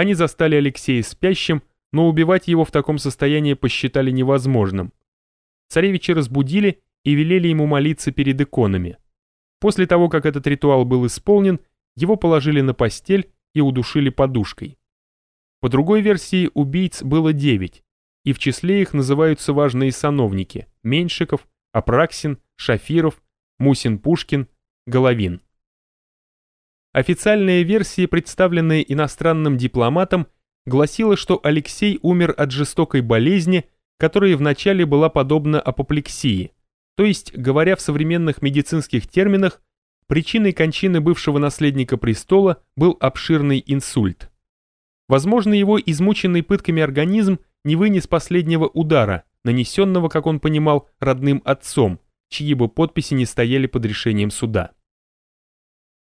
Они застали Алексея спящим, но убивать его в таком состоянии посчитали невозможным. Царевича разбудили и велели ему молиться перед иконами. После того, как этот ритуал был исполнен, его положили на постель и удушили подушкой. По другой версии, убийц было девять, и в числе их называются важные сановники – Меньшиков, Апраксин, Шафиров, Мусин-Пушкин, Головин. Официальная версия, представленная иностранным дипломатом, гласила, что Алексей умер от жестокой болезни, которая вначале была подобна апоплексии, то есть, говоря в современных медицинских терминах, причиной кончины бывшего наследника престола был обширный инсульт. Возможно, его измученный пытками организм не вынес последнего удара, нанесенного, как он понимал, родным отцом, чьи бы подписи не стояли под решением суда.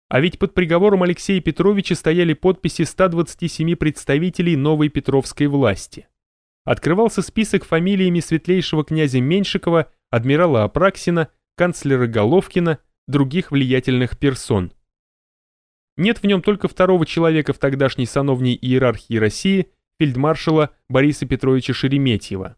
А ведь под приговором Алексея Петровича стояли подписи 127 представителей новой петровской власти. Открывался список фамилиями светлейшего князя Меньшикова, адмирала Апраксина, канцлера Головкина, других влиятельных персон. Нет в нем только второго человека в тогдашней сановней иерархии России, фельдмаршала Бориса Петровича Шереметьева.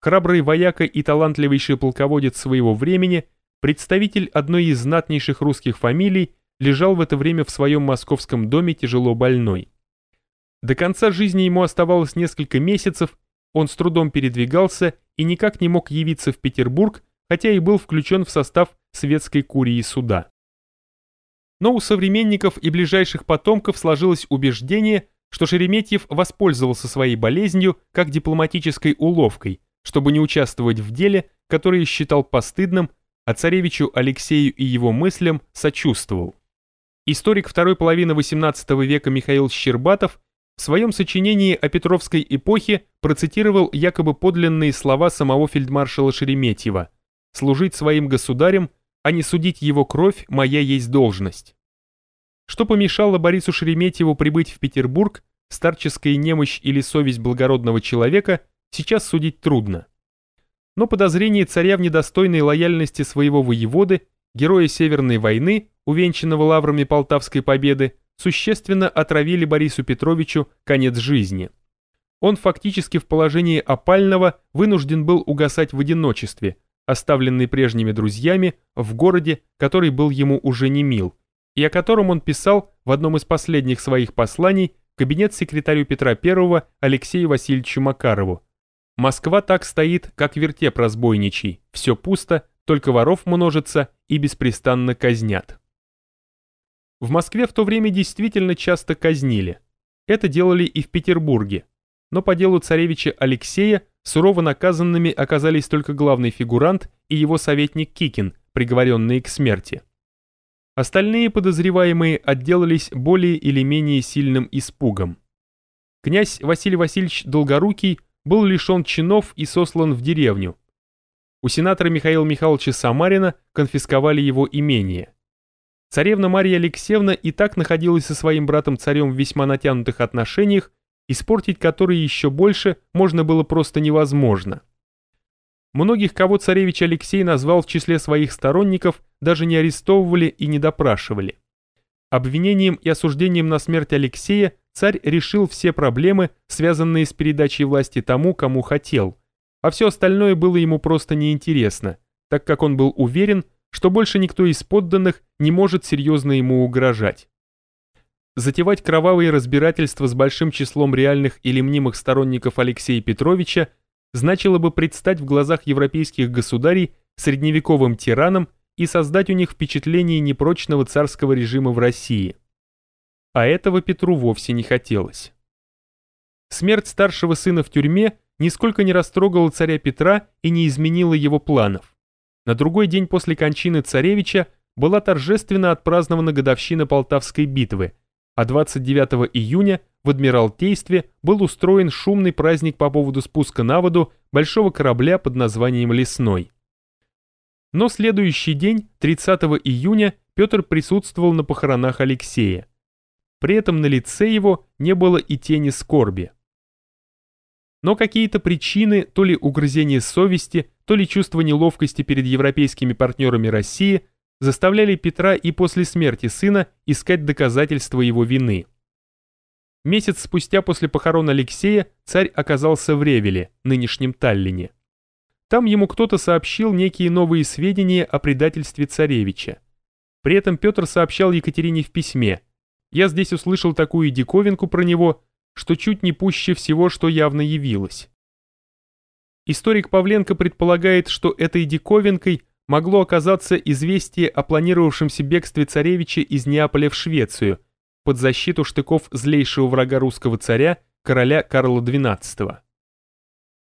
Храбрый вояка и талантливейший полководец своего времени, представитель одной из знатнейших русских фамилий, лежал в это время в своем московском доме тяжело больной. До конца жизни ему оставалось несколько месяцев, он с трудом передвигался и никак не мог явиться в Петербург, хотя и был включен в состав светской курии суда. Но у современников и ближайших потомков сложилось убеждение, что Шереметьев воспользовался своей болезнью как дипломатической уловкой, чтобы не участвовать в деле, которое считал постыдным, а царевичу Алексею и его мыслям сочувствовал. Историк второй половины XVIII века Михаил Щербатов в своем сочинении о Петровской эпохе процитировал якобы подлинные слова самого фельдмаршала Шереметьева «Служить своим государем а не судить его кровь моя есть должность. Что помешало Борису Шереметьеву прибыть в Петербург, старческая немощь или совесть благородного человека, сейчас судить трудно. Но подозрение царя в недостойной лояльности своего воеводы, героя Северной войны, увенчанного лаврами Полтавской победы, существенно отравили Борису Петровичу конец жизни. Он фактически в положении опального вынужден был угасать в одиночестве – оставленный прежними друзьями в городе, который был ему уже не мил, и о котором он писал в одном из последних своих посланий кабинет секретарю Петра I Алексею Васильевичу Макарову. Москва так стоит, как вертеп разбойничий, все пусто, только воров множится и беспрестанно казнят. В Москве в то время действительно часто казнили. Это делали и в Петербурге. Но по делу царевича Алексея Сурово наказанными оказались только главный фигурант и его советник Кикин, приговоренные к смерти. Остальные подозреваемые отделались более или менее сильным испугом. Князь Василий Васильевич Долгорукий был лишен чинов и сослан в деревню. У сенатора Михаила Михайловича Самарина конфисковали его имение. Царевна Мария Алексеевна и так находилась со своим братом-царем в весьма натянутых отношениях испортить которые еще больше можно было просто невозможно. Многих, кого царевич Алексей назвал в числе своих сторонников, даже не арестовывали и не допрашивали. Обвинением и осуждением на смерть Алексея царь решил все проблемы, связанные с передачей власти тому, кому хотел, а все остальное было ему просто неинтересно, так как он был уверен, что больше никто из подданных не может серьезно ему угрожать. Затевать кровавые разбирательства с большим числом реальных или мнимых сторонников Алексея Петровича значило бы предстать в глазах европейских государей средневековым тираном и создать у них впечатление непрочного царского режима в России. А этого Петру вовсе не хотелось. Смерть старшего сына в тюрьме нисколько не растрогала царя Петра и не изменила его планов. На другой день после кончины царевича была торжественно отпразднована годовщина Полтавской битвы – а 29 июня в Адмиралтействе был устроен шумный праздник по поводу спуска на воду большого корабля под названием «Лесной». Но следующий день, 30 июня, Петр присутствовал на похоронах Алексея. При этом на лице его не было и тени скорби. Но какие-то причины, то ли угрызение совести, то ли чувство неловкости перед европейскими партнерами России – заставляли Петра и после смерти сына искать доказательства его вины. Месяц спустя после похорон Алексея царь оказался в Ревеле, нынешнем Таллине. Там ему кто-то сообщил некие новые сведения о предательстве царевича. При этом Петр сообщал Екатерине в письме. «Я здесь услышал такую диковинку про него, что чуть не пуще всего, что явно явилось». Историк Павленко предполагает, что этой диковинкой могло оказаться известие о планировавшемся бегстве царевича из Неаполя в Швецию под защиту штыков злейшего врага русского царя, короля Карла XII.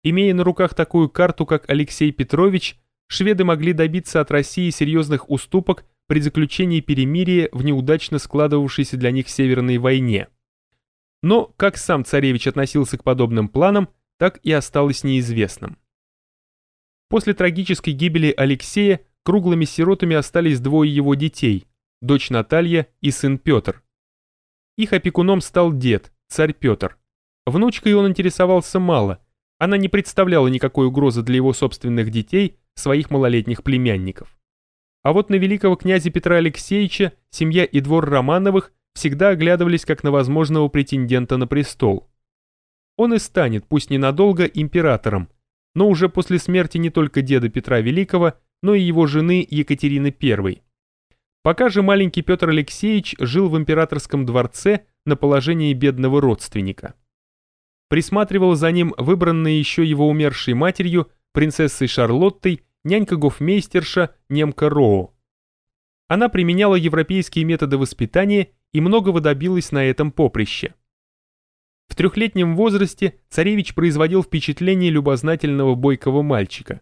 Имея на руках такую карту, как Алексей Петрович, шведы могли добиться от России серьезных уступок при заключении перемирия в неудачно складывавшейся для них Северной войне. Но как сам царевич относился к подобным планам, так и осталось неизвестным. После трагической гибели Алексея круглыми сиротами остались двое его детей, дочь Наталья и сын Петр. Их опекуном стал дед, царь Петр. Внучкой он интересовался мало, она не представляла никакой угрозы для его собственных детей, своих малолетних племянников. А вот на великого князя Петра Алексеевича семья и двор Романовых всегда оглядывались как на возможного претендента на престол. Он и станет, пусть ненадолго, императором, но уже после смерти не только деда Петра Великого, но и его жены Екатерины I. Пока же маленький Петр Алексеевич жил в императорском дворце на положении бедного родственника. Присматривал за ним выбранная еще его умершей матерью, принцессой Шарлоттой, нянька-гофмейстерша немка Роу. Она применяла европейские методы воспитания и многого добилась на этом поприще. В трехлетнем возрасте царевич производил впечатление любознательного бойкого мальчика.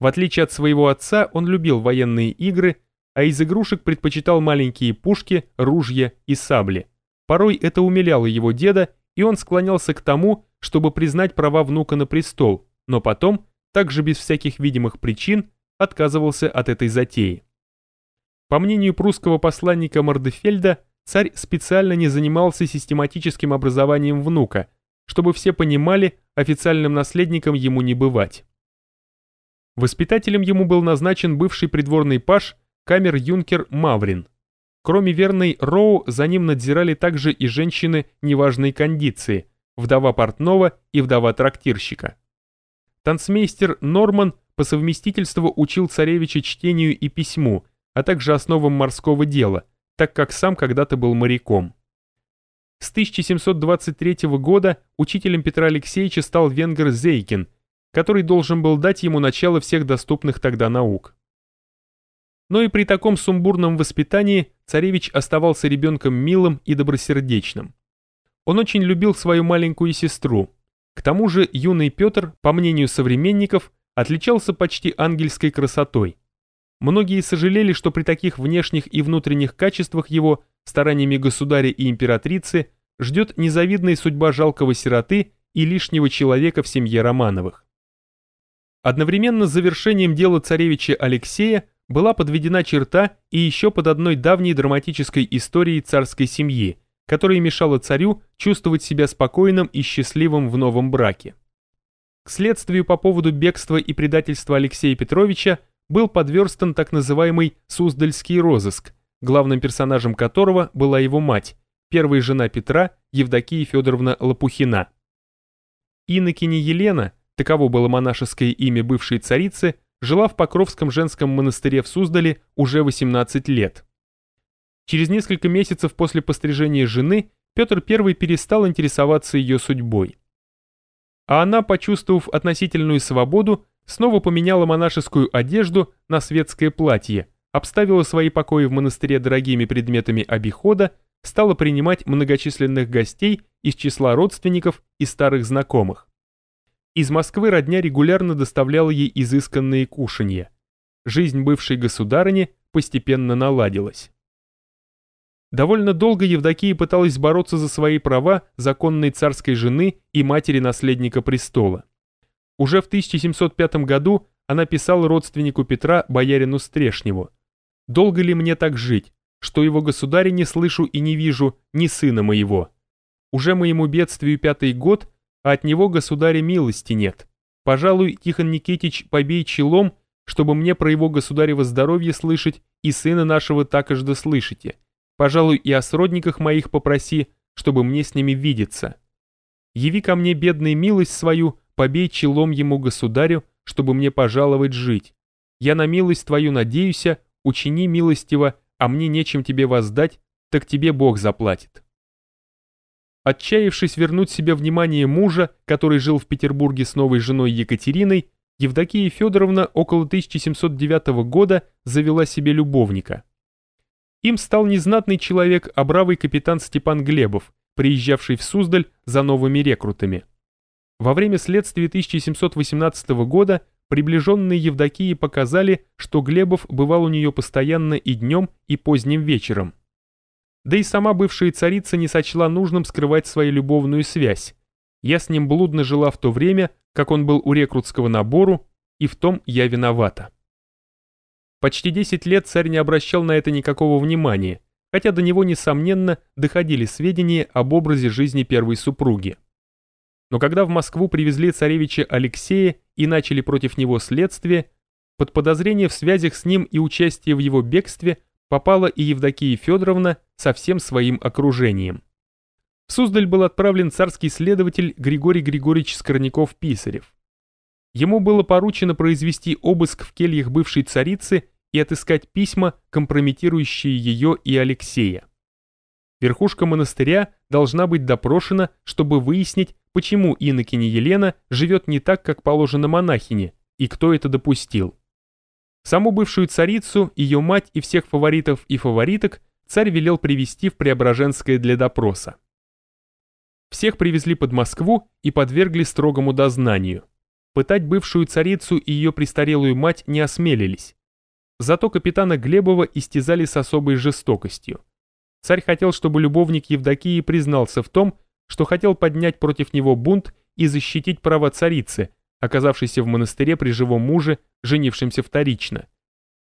В отличие от своего отца, он любил военные игры, а из игрушек предпочитал маленькие пушки, ружья и сабли. Порой это умиляло его деда, и он склонялся к тому, чтобы признать права внука на престол, но потом, также без всяких видимых причин, отказывался от этой затеи. По мнению прусского посланника Мордефельда, царь специально не занимался систематическим образованием внука, чтобы все понимали, официальным наследником ему не бывать. Воспитателем ему был назначен бывший придворный паш камер-юнкер Маврин. Кроме верной Роу, за ним надзирали также и женщины неважной кондиции, вдова портного и вдова трактирщика. Танцмейстер Норман по совместительству учил царевича чтению и письму, а также основам морского дела, так как сам когда-то был моряком. С 1723 года учителем Петра Алексеевича стал венгер Зейкин, который должен был дать ему начало всех доступных тогда наук. Но и при таком сумбурном воспитании царевич оставался ребенком милым и добросердечным. Он очень любил свою маленькую сестру. К тому же юный Петр, по мнению современников, отличался почти ангельской красотой. Многие сожалели, что при таких внешних и внутренних качествах его, стараниями государя и императрицы, ждет незавидная судьба жалкого сироты и лишнего человека в семье Романовых. Одновременно с завершением дела царевича Алексея была подведена черта и еще под одной давней драматической историей царской семьи, которая мешала царю чувствовать себя спокойным и счастливым в новом браке. К следствию по поводу бегства и предательства Алексея Петровича был подверстан так называемый Суздальский розыск, главным персонажем которого была его мать, первая жена Петра, Евдокия Федоровна Лопухина. Инокиня Елена, таково было монашеское имя бывшей царицы, жила в Покровском женском монастыре в Суздале уже 18 лет. Через несколько месяцев после пострижения жены Петр I перестал интересоваться ее судьбой. А она, почувствовав относительную свободу, снова поменяла монашескую одежду на светское платье, обставила свои покои в монастыре дорогими предметами обихода, стала принимать многочисленных гостей из числа родственников и старых знакомых. Из Москвы родня регулярно доставляла ей изысканные кушанья. Жизнь бывшей государыни постепенно наладилась. Довольно долго Евдокия пыталась бороться за свои права законной царской жены и матери наследника престола. Уже в 1705 году она писала родственнику Петра, боярину Стрешневу, «Долго ли мне так жить, что его государя не слышу и не вижу, ни сына моего? Уже моему бедствию пятый год, а от него государя милости нет. Пожалуй, Тихон Никитич, побей челом, чтобы мне про его государево здоровье слышать, и сына нашего так и жда слышите. Пожалуй, и о сродниках моих попроси, чтобы мне с ними видеться. Яви ко мне, бедный, милость свою, побей челом ему, государю, чтобы мне пожаловать жить. Я на милость твою надеюся, учини милостиво, а мне нечем тебе воздать, так тебе Бог заплатит. Отчаявшись вернуть себе внимание мужа, который жил в Петербурге с новой женой Екатериной, Евдокия Федоровна около 1709 года завела себе любовника. Им стал незнатный человек, а бравый капитан Степан Глебов, приезжавший в Суздаль за новыми рекрутами. Во время следствия 1718 года приближенные Евдокии показали, что Глебов бывал у нее постоянно и днем, и поздним вечером. Да и сама бывшая царица не сочла нужным скрывать свою любовную связь. Я с ним блудно жила в то время, как он был у рекрутского набору, и в том я виновата. Почти 10 лет царь не обращал на это никакого внимания, хотя до него, несомненно, доходили сведения об образе жизни первой супруги. Но когда в Москву привезли царевича Алексея и начали против него следствие, под подозрение в связях с ним и участие в его бегстве попала и Евдокия Федоровна со всем своим окружением. В Суздаль был отправлен царский следователь Григорий Григорьевич Скорняков-Писарев. Ему было поручено произвести обыск в кельях бывшей царицы и отыскать письма, компрометирующие ее и Алексея. Верхушка монастыря должна быть допрошена, чтобы выяснить, почему инокиня Елена живет не так, как положено монахине, и кто это допустил. Саму бывшую царицу, ее мать и всех фаворитов и фавориток царь велел привести в Преображенское для допроса. Всех привезли под Москву и подвергли строгому дознанию. Пытать бывшую царицу и ее престарелую мать не осмелились. Зато капитана Глебова истязали с особой жестокостью. Царь хотел, чтобы любовник Евдокии признался в том, что хотел поднять против него бунт и защитить право царицы, оказавшейся в монастыре при живом муже, женившемся вторично.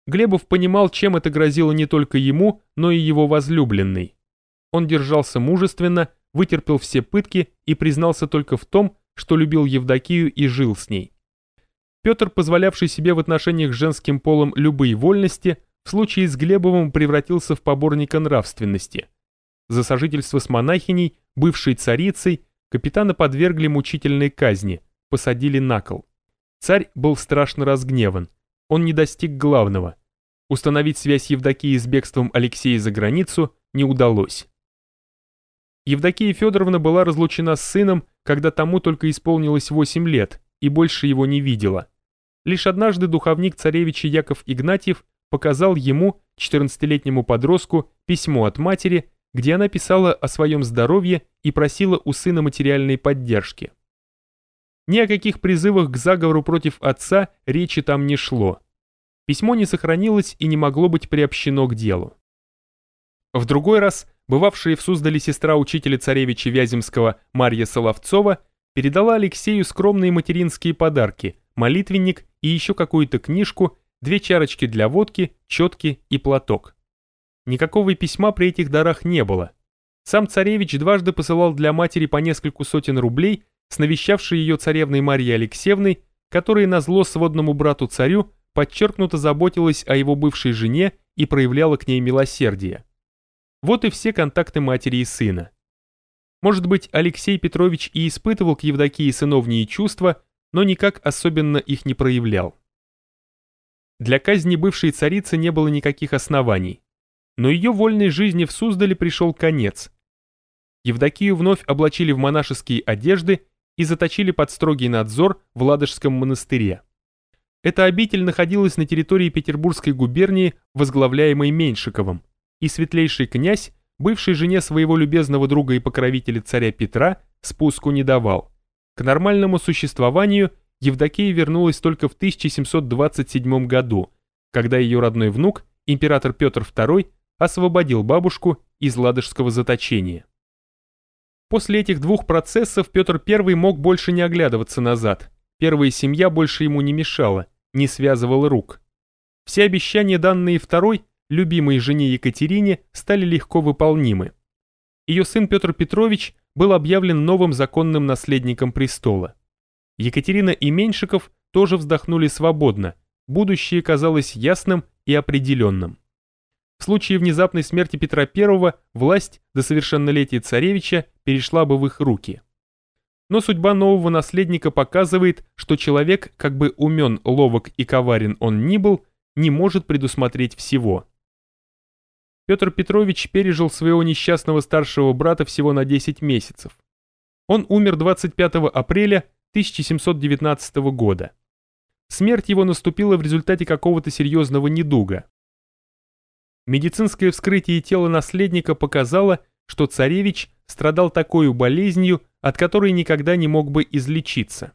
Глебов понимал, чем это грозило не только ему, но и его возлюбленной. Он держался мужественно, вытерпел все пытки и признался только в том, что любил Евдокию и жил с ней. Петр, позволявший себе в отношениях с женским полом любые вольности, в случае с Глебовым превратился в поборника нравственности. За сожительство с монахиней, бывшей царицей, капитана подвергли мучительной казни, посадили на кол. Царь был страшно разгневан. Он не достиг главного. Установить связь Евдокии с бегством Алексея за границу не удалось. Евдокия Федоровна была разлучена с сыном, когда тому только исполнилось 8 лет, и больше его не видела. Лишь однажды духовник царевича Яков Игнатьев показал ему, 14-летнему подростку, письмо от матери, где она писала о своем здоровье и просила у сына материальной поддержки. Ни о каких призывах к заговору против отца речи там не шло. Письмо не сохранилось и не могло быть приобщено к делу. В другой раз бывавшая в Суздале сестра учителя царевича Вяземского Марья Соловцова передала Алексею скромные материнские подарки, молитвенник и еще какую-то книжку, две чарочки для водки, четки и платок. Никакого письма при этих дарах не было. Сам царевич дважды посылал для матери по нескольку сотен рублей с навещавшей ее царевной Марьей Алексеевной, которая на зло сводному брату-царю подчеркнуто заботилась о его бывшей жене и проявляла к ней милосердие. Вот и все контакты матери и сына. Может быть, Алексей Петрович и испытывал к Евдокии сыновние чувства, но никак особенно их не проявлял. Для казни бывшей царицы не было никаких оснований. Но ее вольной жизни в Суздале пришел конец. Евдокию вновь облачили в монашеские одежды и заточили под строгий надзор в Ладожском монастыре. Эта обитель находилась на территории Петербургской губернии, возглавляемой Меньшиковым и светлейший князь, бывшей жене своего любезного друга и покровителя царя Петра, спуску не давал. К нормальному существованию Евдокия вернулась только в 1727 году, когда ее родной внук, император Петр II, освободил бабушку из ладожского заточения. После этих двух процессов Петр I мог больше не оглядываться назад. Первая семья больше ему не мешала, не связывала рук. Все обещания, данные второй, любимой жене Екатерине стали легко выполнимы. Ее сын Петр Петрович был объявлен новым законным наследником престола. Екатерина и Меньшиков тоже вздохнули свободно, будущее казалось ясным и определенным. В случае внезапной смерти Петра I власть до совершеннолетия царевича перешла бы в их руки. Но судьба нового наследника показывает, что человек, как бы умен, ловок и коварен он ни был, не может предусмотреть всего. Петр Петрович пережил своего несчастного старшего брата всего на 10 месяцев. Он умер 25 апреля 1719 года. Смерть его наступила в результате какого-то серьезного недуга. Медицинское вскрытие тела наследника показало, что царевич страдал такой болезнью, от которой никогда не мог бы излечиться.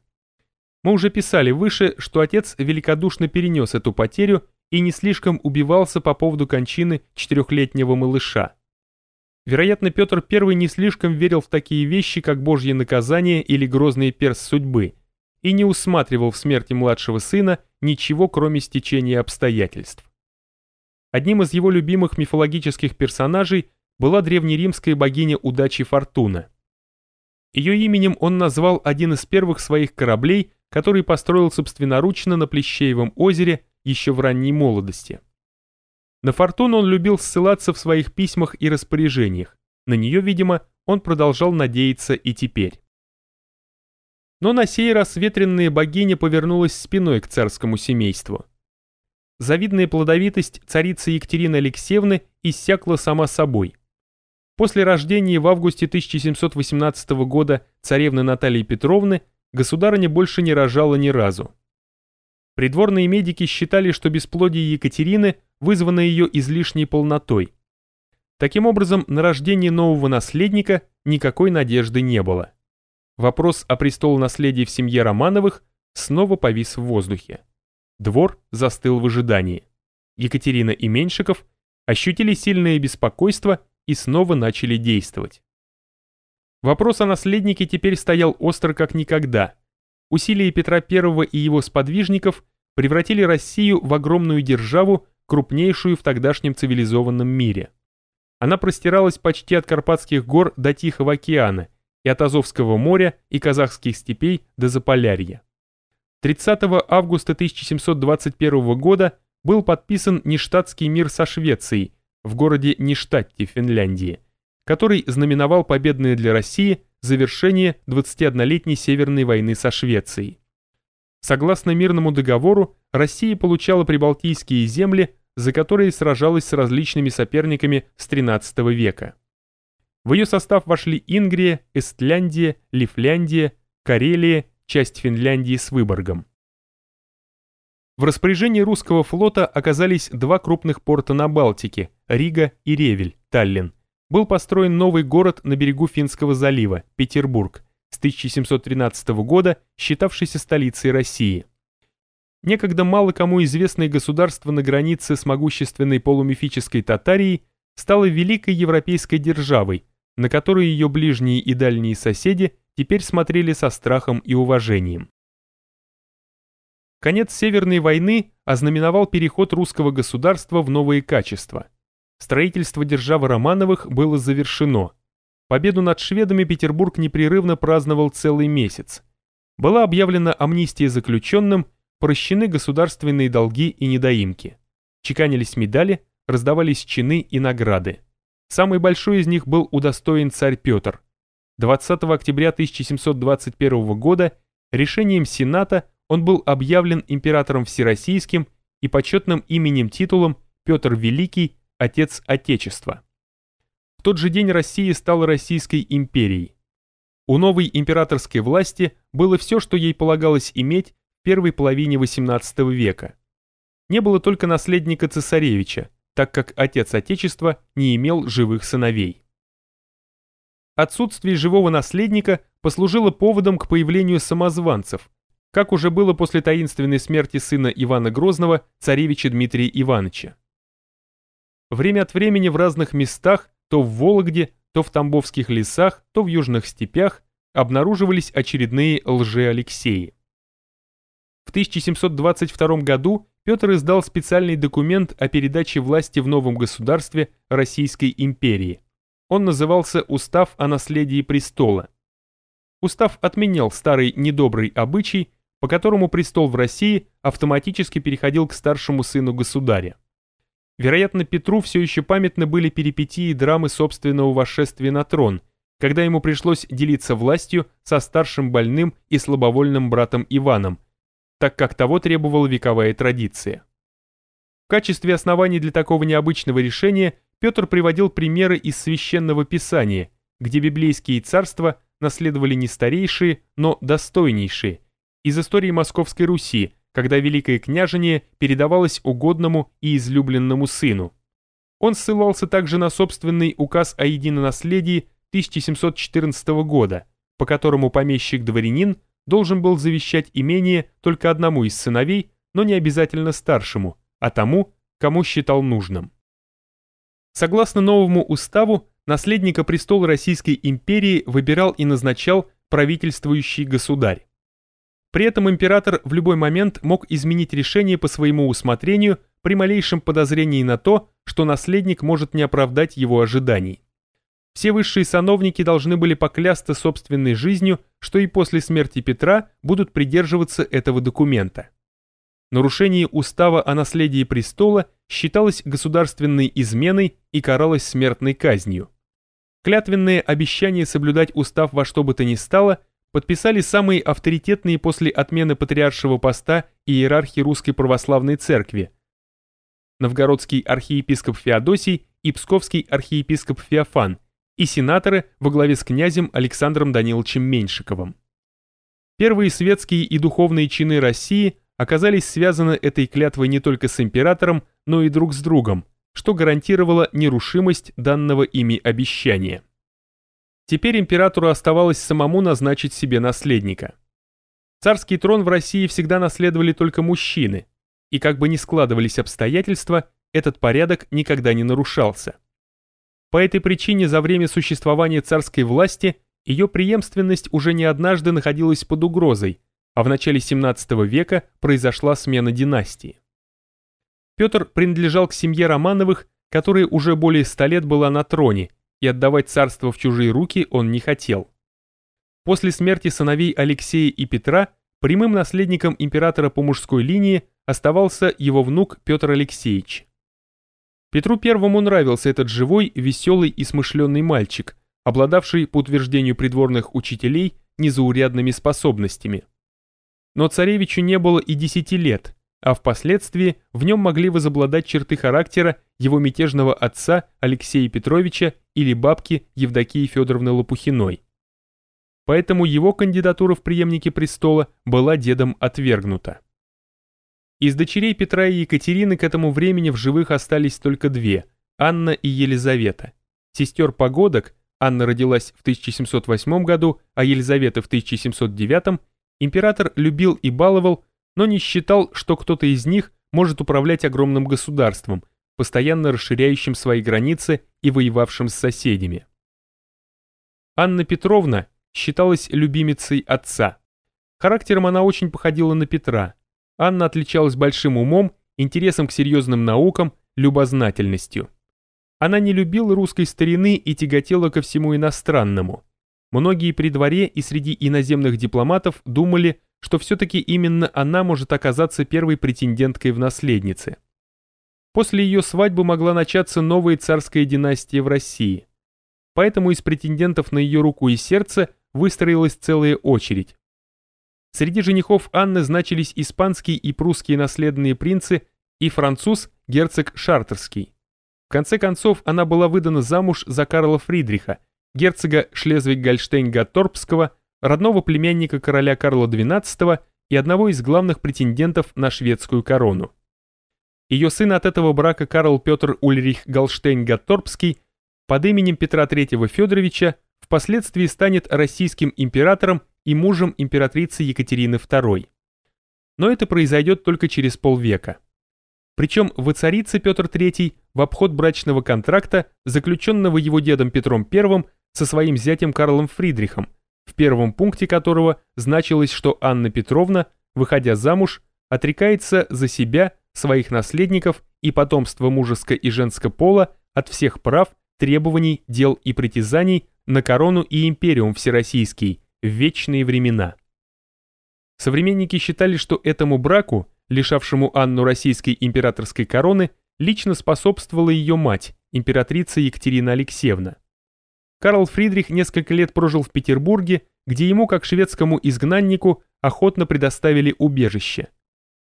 Мы уже писали выше, что отец великодушно перенес эту потерю и не слишком убивался по поводу кончины четырехлетнего малыша. Вероятно, Петр I не слишком верил в такие вещи, как божье наказание или грозный перс судьбы, и не усматривал в смерти младшего сына ничего, кроме стечения обстоятельств. Одним из его любимых мифологических персонажей была древнеримская богиня удачи Фортуна. Ее именем он назвал один из первых своих кораблей, который построил собственноручно на Плещеевом озере еще в ранней молодости. На Фортуну он любил ссылаться в своих письмах и распоряжениях, на нее, видимо, он продолжал надеяться и теперь. Но на сей раз ветренная богиня повернулась спиной к царскому семейству. Завидная плодовитость царицы Екатерины Алексеевны иссякла сама собой – После рождения в августе 1718 года царевны Натальи Петровны государыня больше не рожала ни разу. Придворные медики считали, что бесплодие Екатерины вызвано ее излишней полнотой. Таким образом, на рождение нового наследника никакой надежды не было. Вопрос о престолонаследии в семье Романовых снова повис в воздухе. Двор застыл в ожидании. Екатерина и Меньшиков ощутили сильное беспокойство и снова начали действовать. Вопрос о наследнике теперь стоял остро как никогда. Усилия Петра I и его сподвижников превратили Россию в огромную державу, крупнейшую в тогдашнем цивилизованном мире. Она простиралась почти от Карпатских гор до Тихого океана и от Азовского моря и казахских степей до Заполярья. 30 августа 1721 года был подписан Нештатский мир со Швецией, в городе Ништадте, Финляндии, который знаменовал победное для России завершение 21-летней Северной войны со Швецией. Согласно мирному договору, Россия получала прибалтийские земли, за которые сражалась с различными соперниками с XIII века. В ее состав вошли Ингрия, Эстляндия, Лифляндия, Карелия, часть Финляндии с Выборгом. В распоряжении русского флота оказались два крупных порта на Балтике – Рига и Ревель, Таллин. Был построен новый город на берегу Финского залива – Петербург, с 1713 года считавшийся столицей России. Некогда мало кому известное государство на границе с могущественной полумифической Татарией стало великой европейской державой, на которую ее ближние и дальние соседи теперь смотрели со страхом и уважением. Конец Северной войны ознаменовал переход русского государства в новые качества. Строительство державы Романовых было завершено. Победу над шведами Петербург непрерывно праздновал целый месяц. Была объявлена амнистия заключенным, прощены государственные долги и недоимки. Чеканились медали, раздавались чины и награды. Самый большой из них был удостоен царь Петр. 20 октября 1721 года решением Сената он был объявлен императором всероссийским и почетным именем титулом Петр Великий, Отец Отечества. В тот же день Россия стала Российской империей. У новой императорской власти было все, что ей полагалось иметь в первой половине XVIII века. Не было только наследника цесаревича, так как отец Отечества не имел живых сыновей. Отсутствие живого наследника послужило поводом к появлению самозванцев, как уже было после таинственной смерти сына Ивана Грозного, царевича Дмитрия Ивановича. Время от времени в разных местах, то в Вологде, то в Тамбовских лесах, то в южных степях, обнаруживались очередные лжи-Алексеи. В 1722 году Петр издал специальный документ о передаче власти в новом государстве Российской империи. Он назывался «Устав о наследии престола». Устав отменял старый недобрый обычай по которому престол в России автоматически переходил к старшему сыну государя. Вероятно, Петру все еще памятны были перипетии драмы собственного восшествия на трон, когда ему пришлось делиться властью со старшим больным и слабовольным братом Иваном, так как того требовала вековая традиция. В качестве оснований для такого необычного решения Петр приводил примеры из Священного Писания, где библейские царства наследовали не старейшие, но достойнейшие, из истории Московской Руси, когда Великое княжение передавалось угодному и излюбленному сыну. Он ссылался также на собственный указ о единонаследии 1714 года, по которому помещик-дворянин должен был завещать имение только одному из сыновей, но не обязательно старшему, а тому, кому считал нужным. Согласно новому уставу, наследника престола Российской империи выбирал и назначал правительствующий государь. При этом император в любой момент мог изменить решение по своему усмотрению при малейшем подозрении на то, что наследник может не оправдать его ожиданий. Все высшие сановники должны были поклясться собственной жизнью, что и после смерти Петра будут придерживаться этого документа. Нарушение устава о наследии престола считалось государственной изменой и каралось смертной казнью. Клятвенное обещание соблюдать устав во что бы то ни стало – подписали самые авторитетные после отмены патриаршего поста иерархи Русской Православной Церкви. Новгородский архиепископ Феодосий и Псковский архиепископ Феофан и сенаторы во главе с князем Александром Даниловичем Меньшиковым. Первые светские и духовные чины России оказались связаны этой клятвой не только с императором, но и друг с другом, что гарантировало нерушимость данного ими обещания. Теперь императору оставалось самому назначить себе наследника. Царский трон в России всегда наследовали только мужчины, и как бы ни складывались обстоятельства, этот порядок никогда не нарушался. По этой причине за время существования царской власти ее преемственность уже не однажды находилась под угрозой, а в начале 17 века произошла смена династии. Петр принадлежал к семье Романовых, которая уже более ста лет была на троне – и отдавать царство в чужие руки он не хотел. После смерти сыновей Алексея и Петра прямым наследником императора по мужской линии оставался его внук Петр Алексеевич. Петру Первому нравился этот живой, веселый и смышленный мальчик, обладавший, по утверждению придворных учителей, незаурядными способностями. Но царевичу не было и десяти лет, а впоследствии в нем могли возобладать черты характера его мятежного отца Алексея Петровича или бабки Евдокии Федоровны Лопухиной. Поэтому его кандидатура в преемнике престола была дедом отвергнута. Из дочерей Петра и Екатерины к этому времени в живых остались только две – Анна и Елизавета. Сестер Погодок, Анна родилась в 1708 году, а Елизавета в 1709, император любил и баловал, но не считал, что кто-то из них может управлять огромным государством, постоянно расширяющим свои границы и воевавшим с соседями. Анна Петровна считалась любимицей отца. Характером она очень походила на Петра. Анна отличалась большим умом, интересом к серьезным наукам, любознательностью. Она не любила русской старины и тяготела ко всему иностранному. Многие при дворе и среди иноземных дипломатов думали, что все-таки именно она может оказаться первой претенденткой в наследнице. После ее свадьбы могла начаться новая царская династия в России. Поэтому из претендентов на ее руку и сердце выстроилась целая очередь. Среди женихов Анны значились испанские и прусские наследные принцы и француз герцог Шартерский. В конце концов, она была выдана замуж за Карла Фридриха, герцога Шлезвиг-Гольштейн-Гатторпского, родного племянника короля Карла XII и одного из главных претендентов на шведскую корону. Ее сын от этого брака Карл Петр Ульрих Галштейн-Гатторпский под именем Петра III Федоровича впоследствии станет российским императором и мужем императрицы Екатерины II. Но это произойдет только через полвека. Причем воцарится Петр III в обход брачного контракта, заключенного его дедом Петром I со своим зятем Карлом Фридрихом, в первом пункте которого значилось, что Анна Петровна, выходя замуж, отрекается за себя, своих наследников и потомство мужеско и женского пола от всех прав, требований, дел и притязаний на корону и империум всероссийский в вечные времена. Современники считали, что этому браку, лишавшему Анну российской императорской короны, лично способствовала ее мать, императрица Екатерина Алексеевна. Карл Фридрих несколько лет прожил в Петербурге, где ему, как шведскому изгнаннику, охотно предоставили убежище.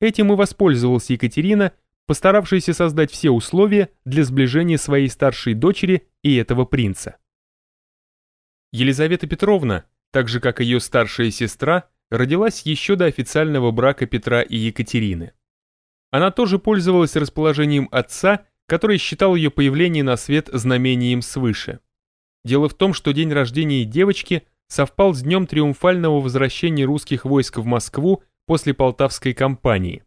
Этим и воспользовалась Екатерина, постаравшаяся создать все условия для сближения своей старшей дочери и этого принца. Елизавета Петровна, так же как ее старшая сестра, родилась еще до официального брака Петра и Екатерины. Она тоже пользовалась расположением отца, который считал ее появление на свет знамением свыше. Дело в том, что день рождения девочки совпал с днем триумфального возвращения русских войск в Москву после Полтавской кампании.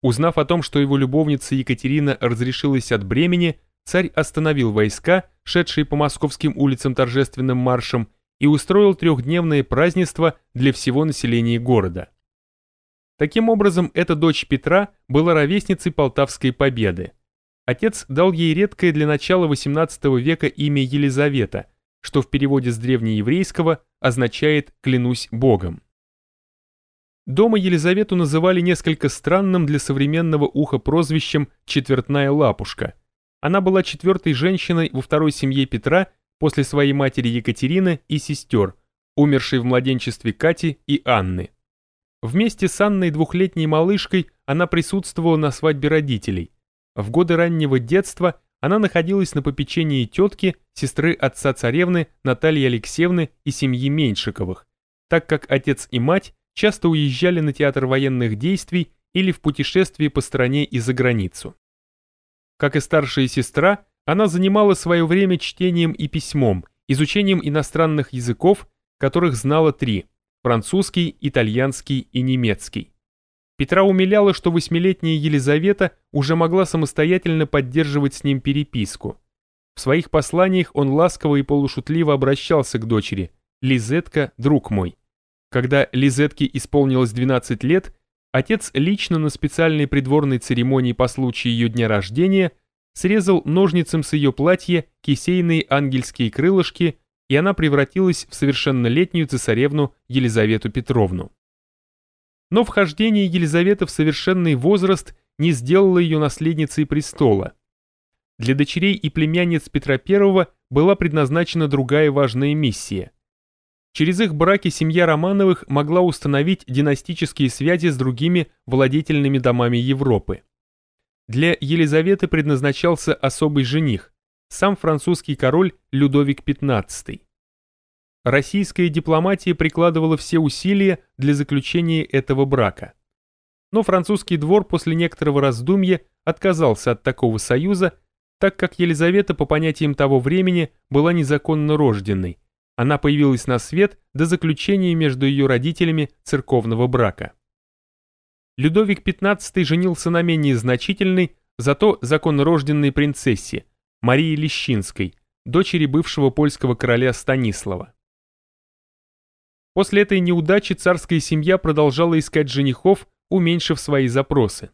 Узнав о том, что его любовница Екатерина разрешилась от бремени, царь остановил войска, шедшие по московским улицам торжественным маршем, и устроил трехдневное празднество для всего населения города. Таким образом, эта дочь Петра была ровесницей Полтавской победы. Отец дал ей редкое для начала XVIII века имя Елизавета, что в переводе с древнееврейского означает «клянусь Богом». Дома Елизавету называли несколько странным для современного уха прозвищем «четвертная лапушка». Она была четвертой женщиной во второй семье Петра после своей матери Екатерины и сестер, умершей в младенчестве Кати и Анны. Вместе с Анной двухлетней малышкой она присутствовала на свадьбе родителей. В годы раннего детства она находилась на попечении тетки, сестры отца царевны Натальи Алексеевны и семьи Меньшиковых, так как отец и мать часто уезжали на театр военных действий или в путешествии по стране и за границу. Как и старшая сестра, она занимала свое время чтением и письмом, изучением иностранных языков, которых знала три – французский, итальянский и немецкий. Петра умиляло, что восьмилетняя Елизавета уже могла самостоятельно поддерживать с ним переписку. В своих посланиях он ласково и полушутливо обращался к дочери «Лизетка, друг мой». Когда Лизетке исполнилось 12 лет, отец лично на специальной придворной церемонии по случаю ее дня рождения – срезал ножницем с ее платья кисейные ангельские крылышки, и она превратилась в совершеннолетнюю цесаревну Елизавету Петровну. Но вхождение Елизаветы в совершенный возраст не сделало ее наследницей престола. Для дочерей и племянниц Петра I была предназначена другая важная миссия. Через их браки семья Романовых могла установить династические связи с другими владетельными домами Европы. Для Елизаветы предназначался особый жених, сам французский король Людовик XV. Российская дипломатия прикладывала все усилия для заключения этого брака. Но французский двор после некоторого раздумья отказался от такого союза, так как Елизавета по понятиям того времени была незаконно рожденной. Она появилась на свет до заключения между ее родителями церковного брака. Людовик XV женился на менее значительной, зато законнорожденной принцессе, Марии Лещинской, дочери бывшего польского короля Станислава. После этой неудачи царская семья продолжала искать женихов, уменьшив свои запросы.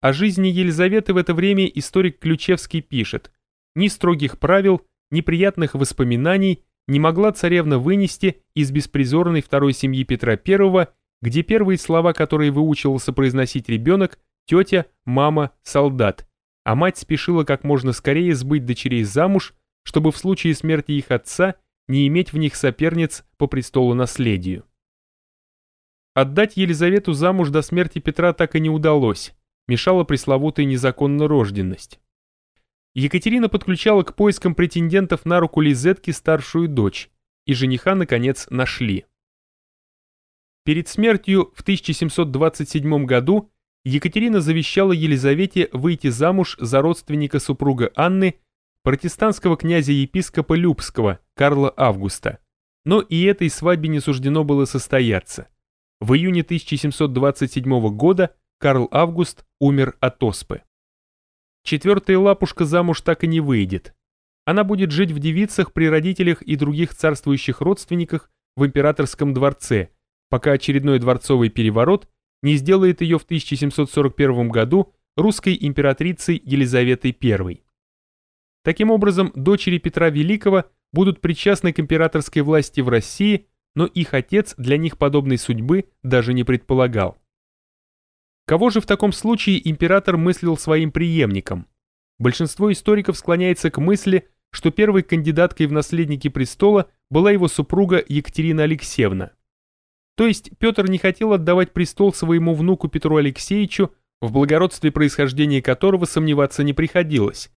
О жизни Елизаветы в это время историк Ключевский пишет «Ни строгих правил, ни приятных воспоминаний не могла царевна вынести из беспризорной второй семьи Петра I где первые слова, которые выучивался произносить ребенок, тетя, мама, солдат, а мать спешила как можно скорее сбыть дочерей замуж, чтобы в случае смерти их отца не иметь в них соперниц по престолу наследию. Отдать Елизавету замуж до смерти Петра так и не удалось, мешала пресловутая незаконнорожденность. Екатерина подключала к поискам претендентов на руку Лизетки старшую дочь, и жениха, наконец, нашли. Перед смертью в 1727 году Екатерина завещала Елизавете выйти замуж за родственника супруга Анны, протестантского князя-епископа Любского, Карла Августа. Но и этой свадьбе не суждено было состояться. В июне 1727 года Карл Август умер от оспы. Четвертая лапушка замуж так и не выйдет. Она будет жить в девицах при родителях и других царствующих родственниках в императорском дворце – пока очередной дворцовый переворот не сделает ее в 1741 году русской императрицей Елизаветой I. Таким образом, дочери Петра Великого будут причастны к императорской власти в России, но их отец для них подобной судьбы даже не предполагал. Кого же в таком случае император мыслил своим преемником? Большинство историков склоняется к мысли, что первой кандидаткой в наследники престола была его супруга Екатерина Алексеевна. То есть Петр не хотел отдавать престол своему внуку Петру Алексеевичу, в благородстве происхождения которого сомневаться не приходилось,